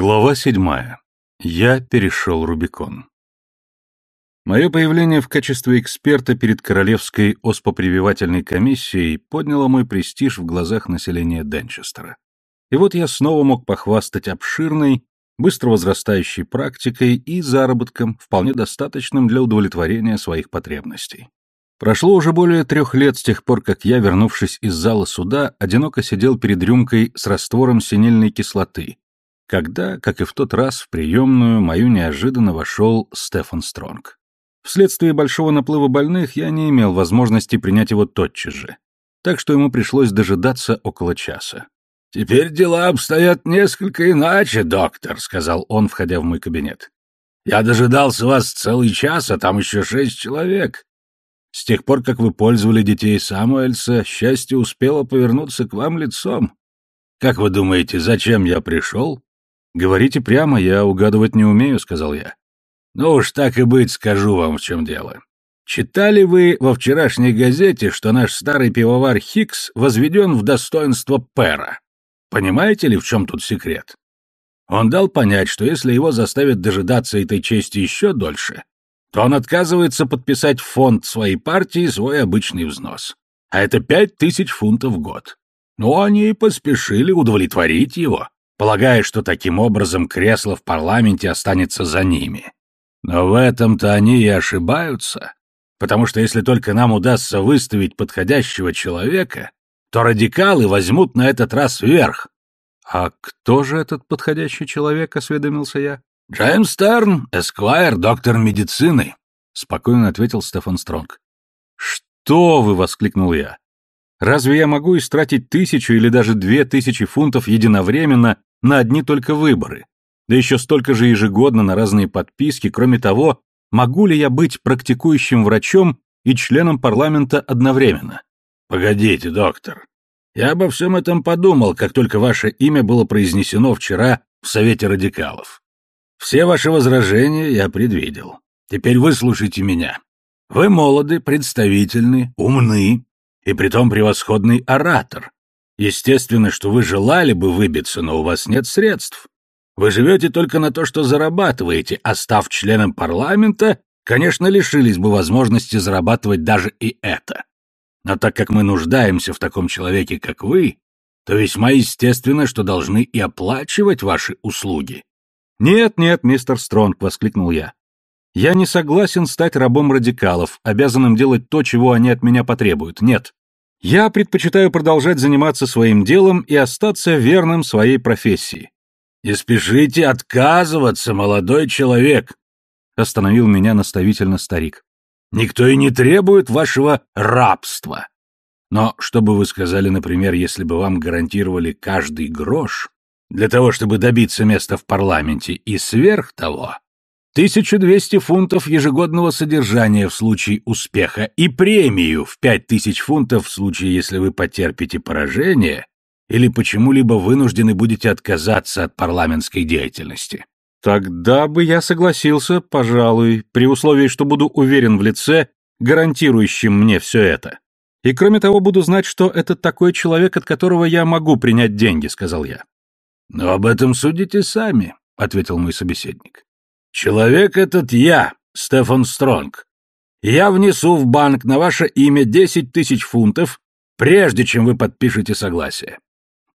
Глава седьмая. Я перешел Рубикон. Мое появление в качестве эксперта перед Королевской оспопрививательной комиссией подняло мой престиж в глазах населения Денчестера. И вот я снова мог похвастать обширной, быстро возрастающей практикой и заработком, вполне достаточным для удовлетворения своих потребностей. Прошло уже более трех лет с тех пор, как я, вернувшись из зала суда, одиноко сидел перед рюмкой с раствором синильной кислоты, когда, как и в тот раз, в приемную мою неожиданно вошел Стефан Стронг. Вследствие большого наплыва больных я не имел возможности принять его тотчас же, так что ему пришлось дожидаться около часа. «Теперь дела обстоят несколько иначе, доктор», — сказал он, входя в мой кабинет. «Я дожидался вас целый час, а там еще шесть человек. С тех пор, как вы пользовали детей Самуэльса, счастье успело повернуться к вам лицом. Как вы думаете, зачем я пришел?» «Говорите прямо, я угадывать не умею», — сказал я. «Ну уж так и быть, скажу вам, в чем дело. Читали вы во вчерашней газете, что наш старый пивовар Хикс возведен в достоинство пера? Понимаете ли, в чем тут секрет? Он дал понять, что если его заставят дожидаться этой чести еще дольше, то он отказывается подписать в фонд своей партии свой обычный взнос. А это пять тысяч фунтов в год. Ну, они и поспешили удовлетворить его полагая, что таким образом кресло в парламенте останется за ними. Но в этом-то они и ошибаются, потому что если только нам удастся выставить подходящего человека, то радикалы возьмут на этот раз верх. «А кто же этот подходящий человек?» — осведомился я. «Джеймс Стерн, эсквайр, доктор медицины», — спокойно ответил Стефан Стронг. «Что вы!» — воскликнул я. «Разве я могу истратить тысячу или даже две тысячи фунтов единовременно на одни только выборы, да еще столько же ежегодно на разные подписки, кроме того, могу ли я быть практикующим врачом и членом парламента одновременно? Погодите, доктор. Я обо всем этом подумал, как только ваше имя было произнесено вчера в Совете радикалов. Все ваши возражения я предвидел. Теперь выслушайте меня. Вы молоды, представительны, умны и притом превосходный оратор, Естественно, что вы желали бы выбиться, но у вас нет средств. Вы живете только на то, что зарабатываете, а став членом парламента, конечно, лишились бы возможности зарабатывать даже и это. Но так как мы нуждаемся в таком человеке, как вы, то весьма естественно, что должны и оплачивать ваши услуги. «Нет, нет, мистер Стронг», — воскликнул я. «Я не согласен стать рабом радикалов, обязанным делать то, чего они от меня потребуют. Нет. Я предпочитаю продолжать заниматься своим делом и остаться верным своей профессии. «Не спешите отказываться, молодой человек», — остановил меня наставительно старик. «Никто и не требует вашего рабства. Но что бы вы сказали, например, если бы вам гарантировали каждый грош для того, чтобы добиться места в парламенте, и сверх того 1200 фунтов ежегодного содержания в случае успеха и премию в 5000 фунтов в случае, если вы потерпите поражение или почему-либо вынуждены будете отказаться от парламентской деятельности. Тогда бы я согласился, пожалуй, при условии, что буду уверен в лице, гарантирующем мне все это. И кроме того, буду знать, что это такой человек, от которого я могу принять деньги, сказал я. Но об этом судите сами, ответил мой собеседник. Человек этот я, Стефан Стронг. Я внесу в банк на ваше имя десять тысяч фунтов, прежде чем вы подпишете согласие.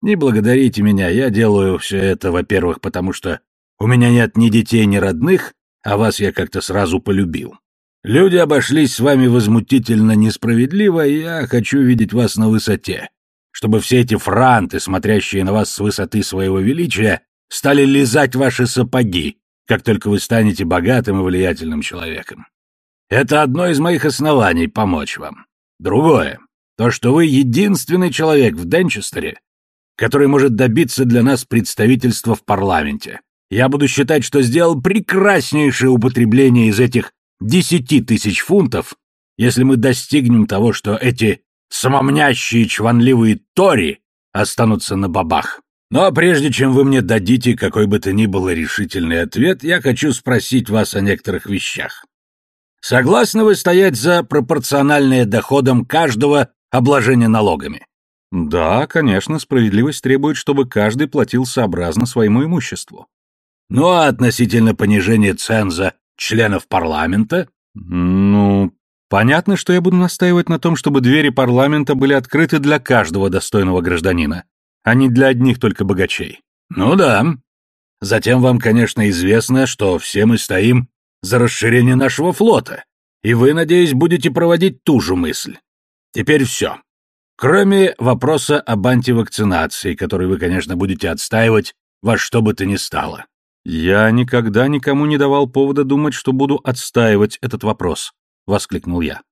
Не благодарите меня, я делаю все это, во-первых, потому что у меня нет ни детей, ни родных, а вас я как-то сразу полюбил. Люди обошлись с вами возмутительно несправедливо, и я хочу видеть вас на высоте, чтобы все эти франты, смотрящие на вас с высоты своего величия, стали лизать ваши сапоги, как только вы станете богатым и влиятельным человеком. Это одно из моих оснований помочь вам. Другое — то, что вы единственный человек в Денчестере, который может добиться для нас представительства в парламенте. Я буду считать, что сделал прекраснейшее употребление из этих десяти тысяч фунтов, если мы достигнем того, что эти самомнящие чванливые тори останутся на бабах. Но прежде чем вы мне дадите какой бы то ни было решительный ответ, я хочу спросить вас о некоторых вещах. Согласны вы стоять за пропорциональное доходам каждого обложение налогами? Да, конечно, справедливость требует, чтобы каждый платил сообразно своему имуществу. Ну а относительно понижения ценза членов парламента? Ну, понятно, что я буду настаивать на том, чтобы двери парламента были открыты для каждого достойного гражданина, а не для одних только богачей. Ну да. Затем вам, конечно, известно, что все мы стоим за расширение нашего флота, и вы, надеюсь, будете проводить ту же мысль. Теперь все. Кроме вопроса об антивакцинации, который вы, конечно, будете отстаивать во что бы то ни стало. Я никогда никому не давал повода думать, что буду отстаивать этот вопрос, воскликнул я.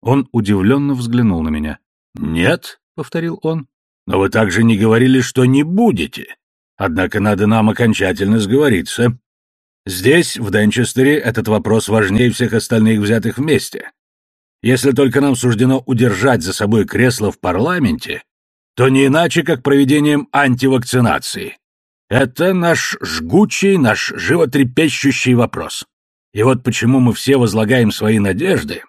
Он удивленно взглянул на меня. Нет, повторил он. Но вы также не говорили, что не будете. Однако надо нам окончательно сговориться. Здесь, в Денчестере, этот вопрос важнее всех остальных взятых вместе. Если только нам суждено удержать за собой кресло в парламенте, то не иначе, как проведением антивакцинации. Это наш жгучий, наш животрепещущий вопрос. И вот почему мы все возлагаем свои надежды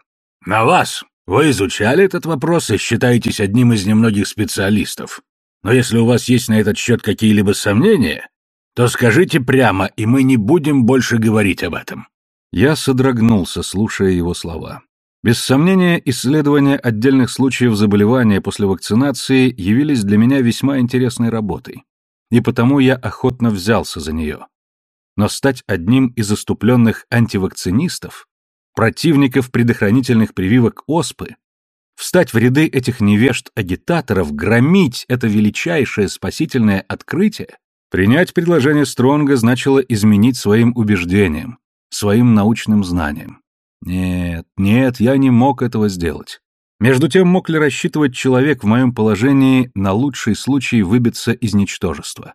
на вас. Вы изучали этот вопрос и считаетесь одним из немногих специалистов. Но если у вас есть на этот счет какие-либо сомнения, то скажите прямо, и мы не будем больше говорить об этом. Я содрогнулся, слушая его слова. Без сомнения, исследования отдельных случаев заболевания после вакцинации явились для меня весьма интересной работой, и потому я охотно взялся за нее. Но стать одним из заступленных антивакцинистов, противников предохранительных прививок оспы, встать в ряды этих невежд-агитаторов, громить это величайшее спасительное открытие, принять предложение Стронга значило изменить своим убеждениям, своим научным знаниям. Нет, нет, я не мог этого сделать. Между тем, мог ли рассчитывать человек в моем положении на лучший случай выбиться из ничтожества?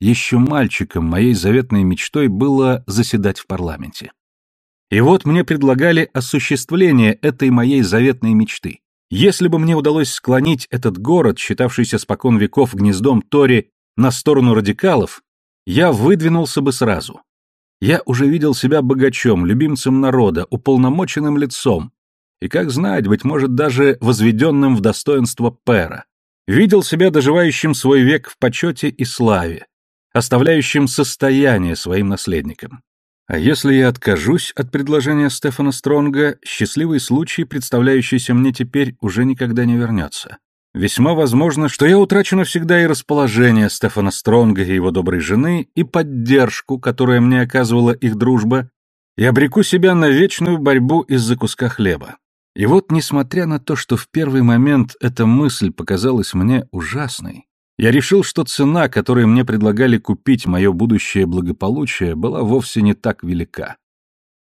Еще мальчиком моей заветной мечтой было заседать в парламенте. И вот мне предлагали осуществление этой моей заветной мечты. Если бы мне удалось склонить этот город, считавшийся спокон веков гнездом Тори, на сторону радикалов, я выдвинулся бы сразу. Я уже видел себя богачом, любимцем народа, уполномоченным лицом, и, как знать, быть может, даже возведенным в достоинство пера. Видел себя доживающим свой век в почете и славе, оставляющим состояние своим наследникам. А если я откажусь от предложения Стефана Стронга, счастливый случай, представляющийся мне теперь, уже никогда не вернется. Весьма возможно, что я утрачу навсегда и расположение Стефана Стронга и его доброй жены, и поддержку, которая мне оказывала их дружба, и обреку себя на вечную борьбу из-за куска хлеба. И вот, несмотря на то, что в первый момент эта мысль показалась мне ужасной, я решил, что цена, которой мне предлагали купить мое будущее благополучие, была вовсе не так велика.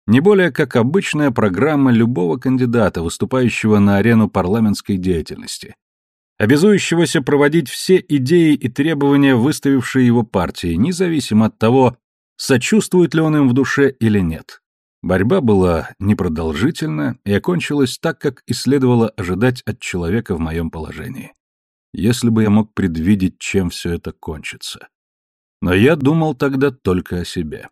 Не более как обычная программа любого кандидата, выступающего на арену парламентской деятельности обязующегося проводить все идеи и требования, выставившие его партии, независимо от того, сочувствует ли он им в душе или нет. Борьба была непродолжительна и окончилась так, как и следовало ожидать от человека в моем положении. Если бы я мог предвидеть, чем все это кончится. Но я думал тогда только о себе.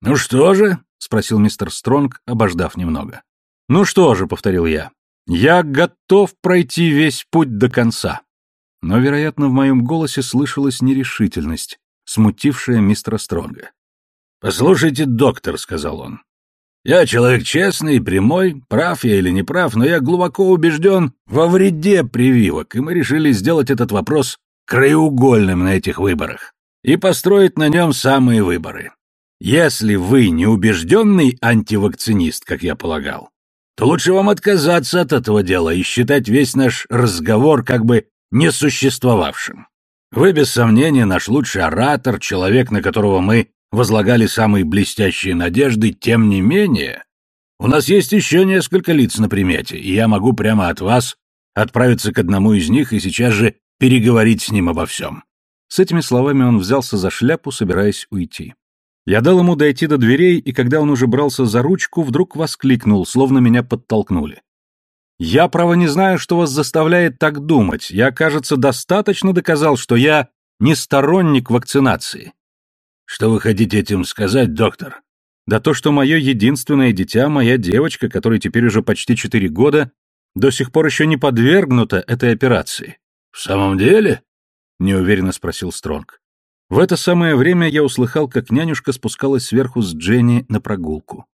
«Ну что же?» — спросил мистер Стронг, обождав немного. «Ну что же», — повторил я, я готов пройти весь путь до конца. Но, вероятно, в моем голосе слышалась нерешительность, смутившая мистера Стронга. «Послушайте, доктор», — сказал он, — «я человек честный и прямой, прав я или не прав, но я глубоко убежден во вреде прививок, и мы решили сделать этот вопрос краеугольным на этих выборах и построить на нем самые выборы. Если вы не убежденный антивакцинист, как я полагал, то лучше вам отказаться от этого дела и считать весь наш разговор как бы несуществовавшим. Вы, без сомнения, наш лучший оратор, человек, на которого мы возлагали самые блестящие надежды, тем не менее, у нас есть еще несколько лиц на примете, и я могу прямо от вас отправиться к одному из них и сейчас же переговорить с ним обо всем». С этими словами он взялся за шляпу, собираясь уйти. Я дал ему дойти до дверей, и когда он уже брался за ручку, вдруг воскликнул, словно меня подтолкнули. «Я, право, не знаю, что вас заставляет так думать. Я, кажется, достаточно доказал, что я не сторонник вакцинации». «Что вы хотите этим сказать, доктор?» «Да то, что мое единственное дитя, моя девочка, которой теперь уже почти четыре года, до сих пор еще не подвергнута этой операции». «В самом деле?» — неуверенно спросил Стронг. В это самое время я услыхал, как нянюшка спускалась сверху с Дженни на прогулку.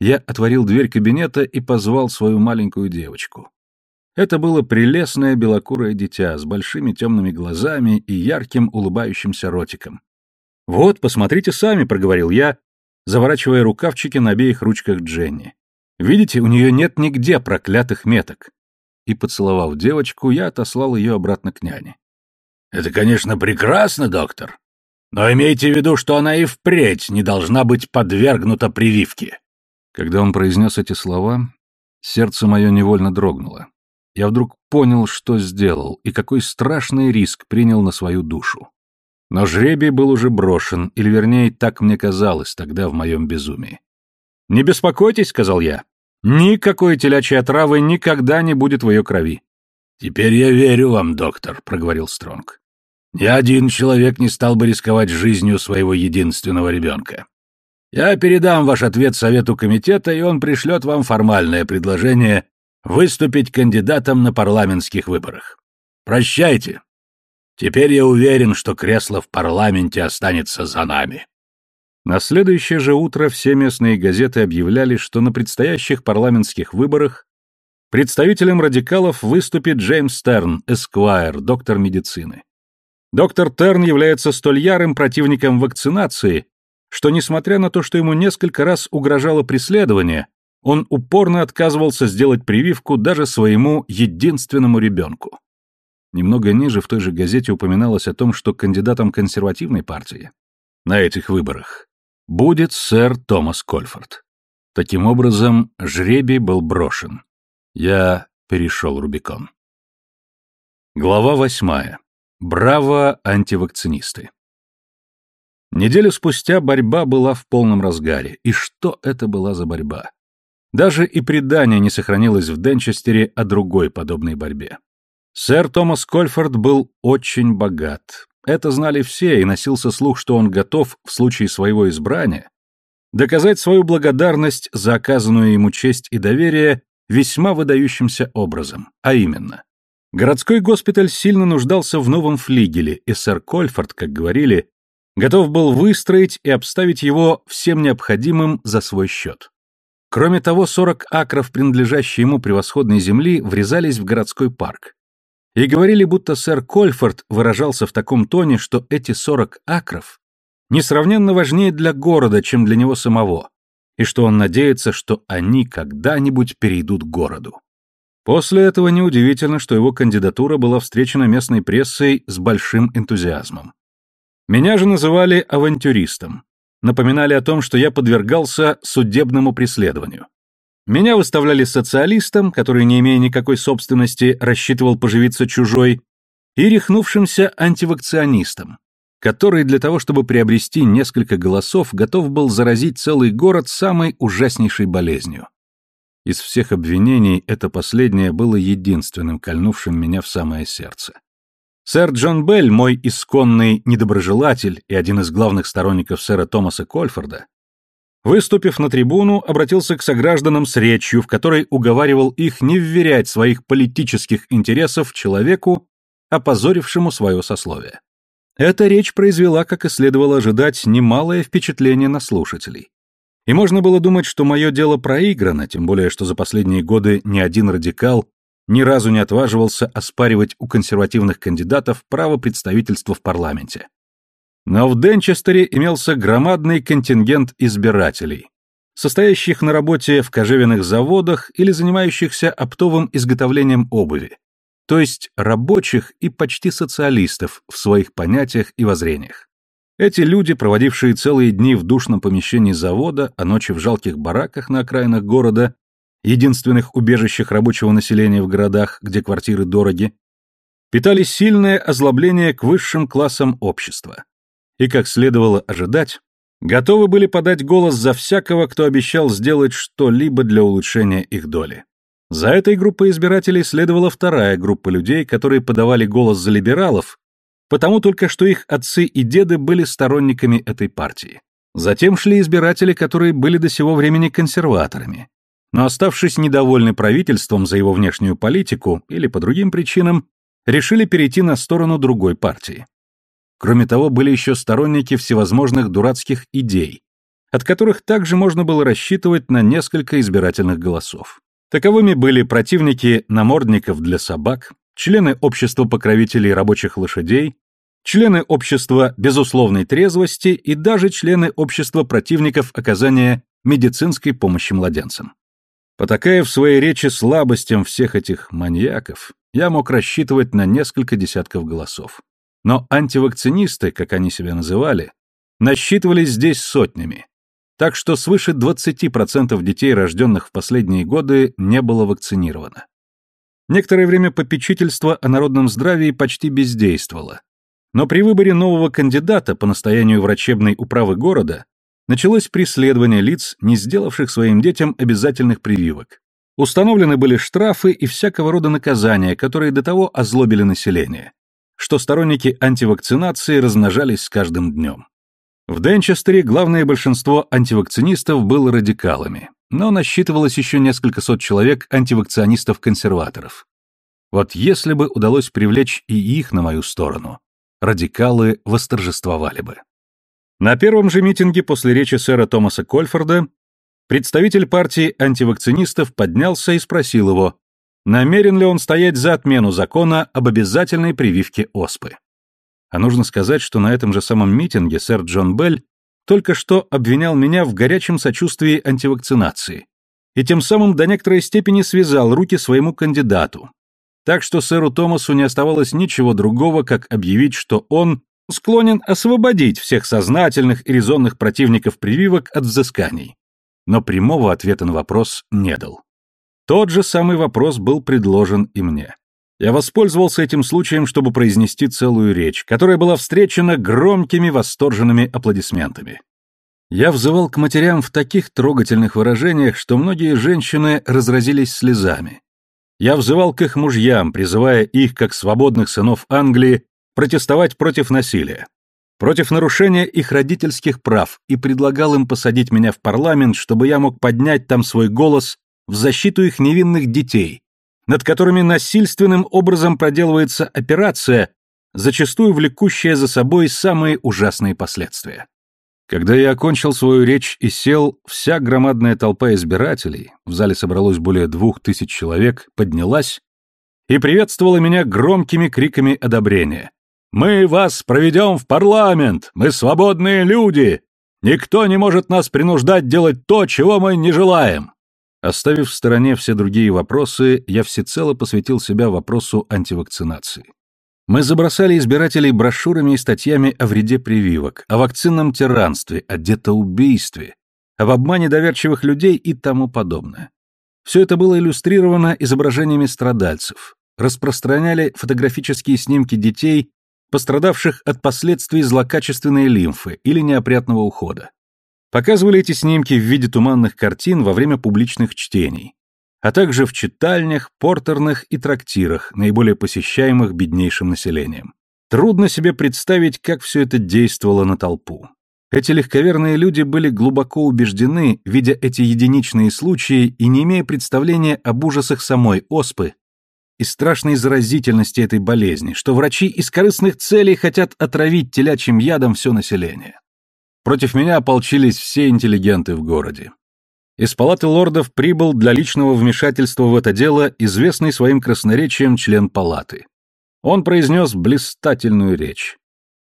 Я отворил дверь кабинета и позвал свою маленькую девочку. Это было прелестное белокурое дитя с большими темными глазами и ярким улыбающимся ротиком. «Вот, посмотрите сами», — проговорил я, заворачивая рукавчики на обеих ручках Дженни. «Видите, у нее нет нигде проклятых меток». И, поцеловав девочку, я отослал ее обратно к няне. «Это, конечно, прекрасно, доктор, но имейте в виду, что она и впредь не должна быть подвергнута прививке». Когда он произнес эти слова, сердце мое невольно дрогнуло. Я вдруг понял, что сделал и какой страшный риск принял на свою душу. Но жребий был уже брошен, или вернее, так мне казалось тогда в моем безумии. «Не беспокойтесь», — сказал я. «Никакой телячьей отравы никогда не будет в ее крови». «Теперь я верю вам, доктор», — проговорил Стронг. «Ни один человек не стал бы рисковать жизнью своего единственного ребенка. Я передам ваш ответ Совету комитета, и он пришлет вам формальное предложение выступить кандидатом на парламентских выборах. Прощайте. Теперь я уверен, что кресло в парламенте останется за нами. На следующее же утро все местные газеты объявляли, что на предстоящих парламентских выборах представителем радикалов выступит Джеймс Терн, эсквайр, доктор медицины. Доктор Терн является столь ярым противником вакцинации, что, несмотря на то, что ему несколько раз угрожало преследование, он упорно отказывался сделать прививку даже своему единственному ребенку. Немного ниже в той же газете упоминалось о том, что кандидатом консервативной партии на этих выборах будет сэр Томас Кольфорд. Таким образом, жребий был брошен. Я перешел Рубикон. Глава восьмая. Браво, антивакцинисты. Неделю спустя борьба была в полном разгаре. И что это была за борьба? Даже и предание не сохранилось в Денчестере о другой подобной борьбе. Сэр Томас Кольфорд был очень богат. Это знали все, и носился слух, что он готов, в случае своего избрания, доказать свою благодарность за оказанную ему честь и доверие весьма выдающимся образом, а именно. Городской госпиталь сильно нуждался в новом флигеле, и сэр Кольфорд, как говорили, готов был выстроить и обставить его всем необходимым за свой счет. Кроме того, 40 акров, принадлежащие ему превосходной земли, врезались в городской парк. И говорили, будто сэр Кольфорд выражался в таком тоне, что эти 40 акров несравненно важнее для города, чем для него самого, и что он надеется, что они когда-нибудь перейдут к городу. После этого неудивительно, что его кандидатура была встречена местной прессой с большим энтузиазмом. Меня же называли авантюристом, напоминали о том, что я подвергался судебному преследованию. Меня выставляли социалистом, который, не имея никакой собственности, рассчитывал поживиться чужой, и рехнувшимся антивакционистом, который для того, чтобы приобрести несколько голосов, готов был заразить целый город самой ужаснейшей болезнью. Из всех обвинений это последнее было единственным, кольнувшим меня в самое сердце. Сэр Джон Белль, мой исконный недоброжелатель и один из главных сторонников сэра Томаса Кольфорда, выступив на трибуну, обратился к согражданам с речью, в которой уговаривал их не вверять своих политических интересов человеку, опозорившему свое сословие. Эта речь произвела, как и следовало ожидать, немалое впечатление на слушателей. И можно было думать, что мое дело проиграно, тем более, что за последние годы ни один радикал ни разу не отваживался оспаривать у консервативных кандидатов право представительства в парламенте. Но в Денчестере имелся громадный контингент избирателей, состоящих на работе в кожевенных заводах или занимающихся оптовым изготовлением обуви, то есть рабочих и почти социалистов в своих понятиях и воззрениях. Эти люди, проводившие целые дни в душном помещении завода, а ночи в жалких бараках на окраинах города, единственных убежищах рабочего населения в городах, где квартиры дороги, питали сильное озлобление к высшим классам общества. И, как следовало ожидать, готовы были подать голос за всякого, кто обещал сделать что-либо для улучшения их доли. За этой группой избирателей следовала вторая группа людей, которые подавали голос за либералов, потому только что их отцы и деды были сторонниками этой партии. Затем шли избиратели, которые были до сего времени консерваторами, но оставшись недовольны правительством за его внешнюю политику или по другим причинам, решили перейти на сторону другой партии. Кроме того, были еще сторонники всевозможных дурацких идей, от которых также можно было рассчитывать на несколько избирательных голосов. Таковыми были противники намордников для собак, члены общества покровителей рабочих лошадей, члены общества безусловной трезвости и даже члены общества противников оказания медицинской помощи младенцам. Потакая в своей речи слабостям всех этих маньяков, я мог рассчитывать на несколько десятков голосов. Но антивакцинисты, как они себя называли, насчитывались здесь сотнями. Так что свыше 20% детей, рожденных в последние годы, не было вакцинировано. Некоторое время попечительство о народном здравии почти бездействовало. Но при выборе нового кандидата по настоянию врачебной управы города началось преследование лиц, не сделавших своим детям обязательных прививок. Установлены были штрафы и всякого рода наказания, которые до того озлобили население что сторонники антивакцинации размножались с каждым днем. В Денчестере главное большинство антивакцинистов было радикалами, но насчитывалось еще несколько сот человек антивакционистов-консерваторов. Вот если бы удалось привлечь и их на мою сторону, радикалы восторжествовали бы. На первом же митинге после речи сэра Томаса Кольфорда представитель партии антивакцинистов поднялся и спросил его, намерен ли он стоять за отмену закона об обязательной прививке оспы. А нужно сказать, что на этом же самом митинге сэр Джон Белл только что обвинял меня в горячем сочувствии антивакцинации и тем самым до некоторой степени связал руки своему кандидату. Так что сэру Томасу не оставалось ничего другого, как объявить, что он склонен освободить всех сознательных и резонных противников прививок от взысканий. Но прямого ответа на вопрос не дал. Тот же самый вопрос был предложен и мне. Я воспользовался этим случаем, чтобы произнести целую речь, которая была встречена громкими восторженными аплодисментами. Я взывал к матерям в таких трогательных выражениях, что многие женщины разразились слезами. Я взывал к их мужьям, призывая их, как свободных сынов Англии, протестовать против насилия, против нарушения их родительских прав и предлагал им посадить меня в парламент, чтобы я мог поднять там свой голос в защиту их невинных детей, над которыми насильственным образом проделывается операция, зачастую влекущая за собой самые ужасные последствия. Когда я окончил свою речь и сел, вся громадная толпа избирателей, в зале собралось более двух тысяч человек, поднялась и приветствовала меня громкими криками одобрения. «Мы вас проведем в парламент! Мы свободные люди! Никто не может нас принуждать делать то, чего мы не желаем!» Оставив в стороне все другие вопросы, я всецело посвятил себя вопросу антивакцинации. Мы забросали избирателей брошюрами и статьями о вреде прививок, о вакцинном тиранстве, о детоубийстве, об обмане доверчивых людей и тому подобное. Все это было иллюстрировано изображениями страдальцев, распространяли фотографические снимки детей, пострадавших от последствий злокачественной лимфы или неопрятного ухода. Показывали эти снимки в виде туманных картин во время публичных чтений, а также в читальнях, портерных и трактирах, наиболее посещаемых беднейшим населением. Трудно себе представить, как все это действовало на толпу. Эти легковерные люди были глубоко убеждены, видя эти единичные случаи и не имея представления об ужасах самой оспы и страшной заразительности этой болезни, что врачи из корыстных целей хотят отравить телячьим ядом все население. Против меня ополчились все интеллигенты в городе. Из палаты лордов прибыл для личного вмешательства в это дело известный своим красноречием член палаты. Он произнес блистательную речь.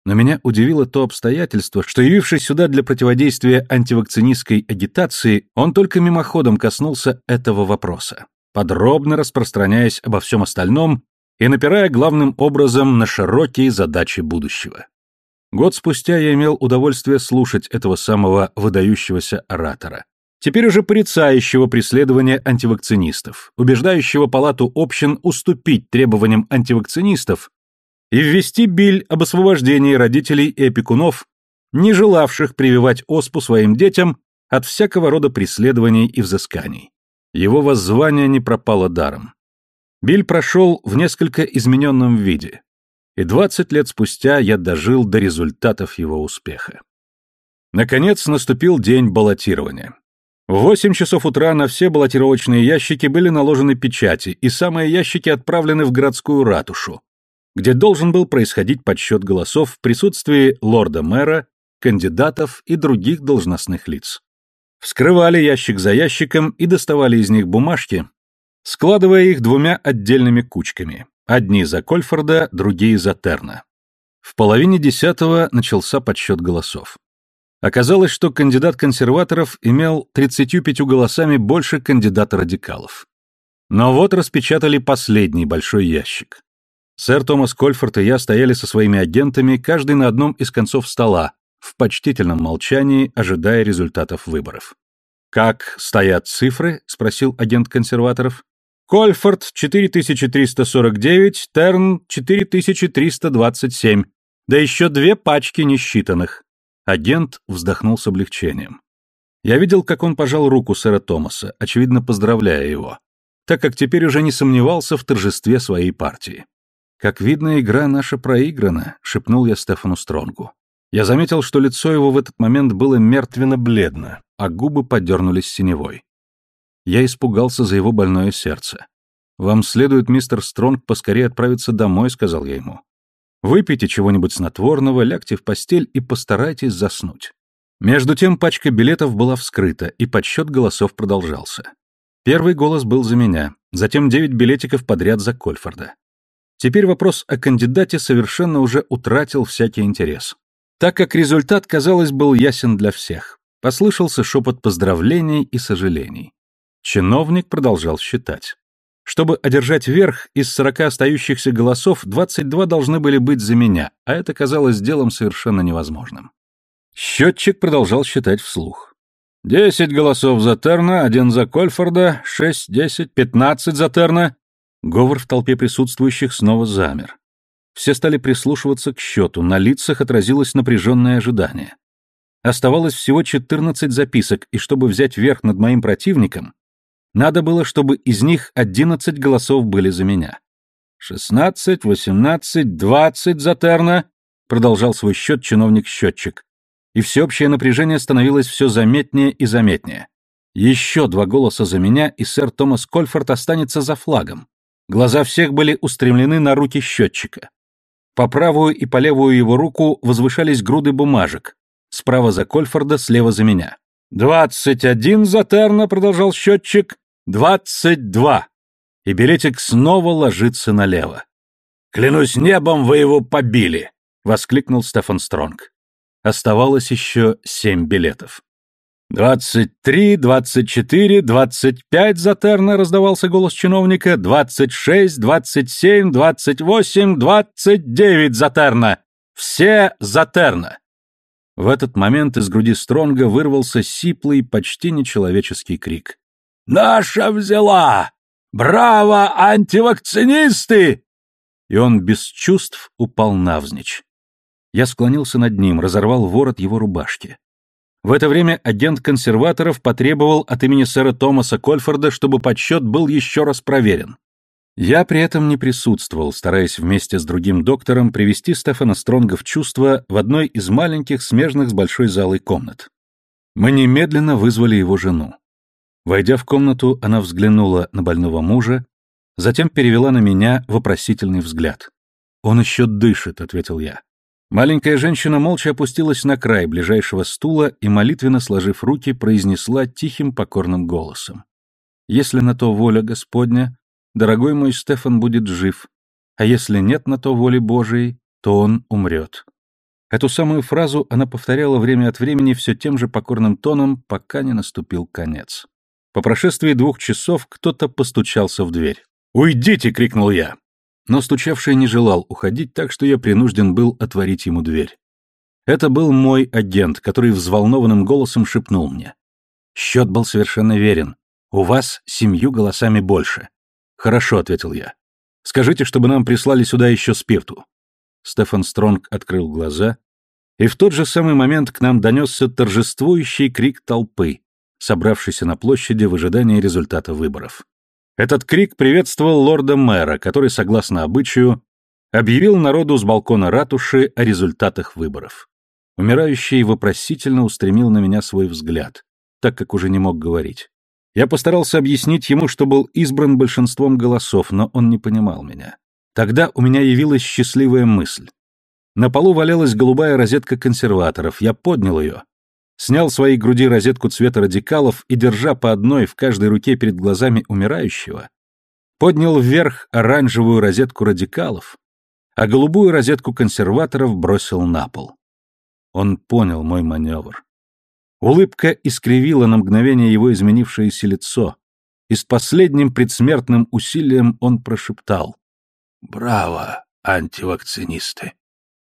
Но меня удивило то обстоятельство, что, явившись сюда для противодействия антивакцинистской агитации, он только мимоходом коснулся этого вопроса, подробно распространяясь обо всем остальном и напирая главным образом на широкие задачи будущего. Год спустя я имел удовольствие слушать этого самого выдающегося оратора. Теперь уже порицающего преследование антивакцинистов, убеждающего палату общин уступить требованиям антивакцинистов и ввести биль об освобождении родителей и опекунов, не желавших прививать оспу своим детям от всякого рода преследований и взысканий. Его воззвание не пропало даром. Биль прошел в несколько измененном виде и 20 лет спустя я дожил до результатов его успеха. Наконец наступил день баллотирования. В 8 часов утра на все баллотировочные ящики были наложены печати, и самые ящики отправлены в городскую ратушу, где должен был происходить подсчет голосов в присутствии лорда-мэра, кандидатов и других должностных лиц. Вскрывали ящик за ящиком и доставали из них бумажки, складывая их двумя отдельными кучками. Одни за Кольфорда, другие за Терна. В половине десятого начался подсчет голосов. Оказалось, что кандидат консерваторов имел 35 голосами больше кандидата радикалов. Но вот распечатали последний большой ящик. Сэр Томас Кольфорд и я стояли со своими агентами, каждый на одном из концов стола, в почтительном молчании, ожидая результатов выборов. «Как стоят цифры?» — спросил агент консерваторов. «Кольфорд 4349, Терн 4327, да еще две пачки несчитанных». Агент вздохнул с облегчением. Я видел, как он пожал руку сэра Томаса, очевидно поздравляя его, так как теперь уже не сомневался в торжестве своей партии. «Как видно, игра наша проиграна», — шепнул я Стефану Стронгу. Я заметил, что лицо его в этот момент было мертвенно-бледно, а губы подернулись синевой. Я испугался за его больное сердце. «Вам следует, мистер Стронг, поскорее отправиться домой», — сказал я ему. «Выпейте чего-нибудь снотворного, лягте в постель и постарайтесь заснуть». Между тем пачка билетов была вскрыта, и подсчет голосов продолжался. Первый голос был за меня, затем девять билетиков подряд за Кольфорда. Теперь вопрос о кандидате совершенно уже утратил всякий интерес так как результат, казалось, был ясен для всех. Послышался шепот поздравлений и сожалений. Чиновник продолжал считать. Чтобы одержать верх, из 40 остающихся голосов 22 должны были быть за меня, а это казалось делом совершенно невозможным. Счетчик продолжал считать вслух. «Десять голосов за Терна, один за Кольфорда, шесть, десять, пятнадцать за Терна». Говор в толпе присутствующих снова замер. Все стали прислушиваться к счету, на лицах отразилось напряженное ожидание. Оставалось всего 14 записок, и чтобы взять верх над моим противником, надо было, чтобы из них 11 голосов были за меня. «Шестнадцать, восемнадцать, двадцать за Терна», — продолжал свой счет чиновник-счетчик. И всеобщее напряжение становилось все заметнее и заметнее. Еще два голоса за меня, и сэр Томас Кольфорд останется за флагом. Глаза всех были устремлены на руки счетчика. По правую и по левую его руку возвышались груды бумажек. Справа за Кольфорда, слева за меня. «Двадцать один за Терна», — продолжал счетчик. «Двадцать два». И билетик снова ложится налево. «Клянусь небом, вы его побили!» — воскликнул Стефан Стронг. Оставалось еще семь билетов. «Двадцать три, двадцать четыре, двадцать пять за Терна!» — раздавался голос чиновника. «Двадцать шесть, двадцать семь, двадцать восемь, двадцать девять за Терна! Все за Терна!» В этот момент из груди Стронга вырвался сиплый, почти нечеловеческий крик. «Наша взяла! Браво, антивакцинисты!» И он без чувств упал навзничь. Я склонился над ним, разорвал ворот его рубашки. В это время агент консерваторов потребовал от имени сэра Томаса Кольфорда, чтобы подсчет был еще раз проверен. Я при этом не присутствовал, стараясь вместе с другим доктором привести Стефана Стронга в чувство в одной из маленьких, смежных с большой залой комнат. Мы немедленно вызвали его жену. Войдя в комнату, она взглянула на больного мужа, затем перевела на меня вопросительный взгляд. «Он еще дышит», — ответил я. Маленькая женщина молча опустилась на край ближайшего стула и, молитвенно сложив руки, произнесла тихим покорным голосом. «Если на то воля Господня, дорогой мой Стефан будет жив, а если нет на то воли Божией, то он умрет». Эту самую фразу она повторяла время от времени все тем же покорным тоном, пока не наступил конец. По прошествии двух часов кто-то постучался в дверь. «Уйдите!» — крикнул я. Но стучавший не желал уходить, так что я принужден был отворить ему дверь. Это был мой агент, который взволнованным голосом шепнул мне. «Счет был совершенно верен. У вас семью голосами больше». «Хорошо», — ответил я. «Скажите, чтобы нам прислали сюда еще спирту». Стефан Стронг открыл глаза, и в тот же самый момент к нам донесся торжествующий крик толпы, собравшейся на площади в ожидании результата выборов. Этот крик приветствовал лорда-мэра, который, согласно обычаю, объявил народу с балкона ратуши о результатах выборов. Умирающий вопросительно устремил на меня свой взгляд, так как уже не мог говорить. Я постарался объяснить ему, что был избран большинством голосов, но он не понимал меня. Тогда у меня явилась счастливая мысль. На полу валялась голубая розетка консерваторов, я поднял ее, снял своей груди розетку цвета радикалов и, держа по одной в каждой руке перед глазами умирающего, поднял вверх оранжевую розетку радикалов, а голубую розетку консерваторов бросил на пол. Он понял мой маневр. Улыбка искривила на мгновение его изменившееся лицо, и с последним предсмертным усилием он прошептал «Браво, антивакцинисты!»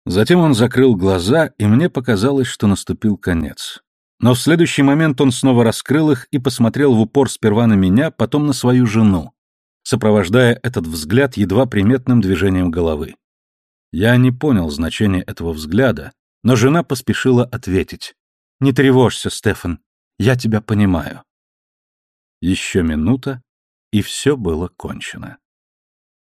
Затем он закрыл глаза, и мне показалось, что наступил конец. Но в следующий момент он снова раскрыл их и посмотрел в упор сперва на меня, потом на свою жену, сопровождая этот взгляд едва приметным движением головы. Я не понял значения этого взгляда, но жена поспешила ответить. «Не тревожься, Стефан, я тебя понимаю». Еще минута, и все было кончено.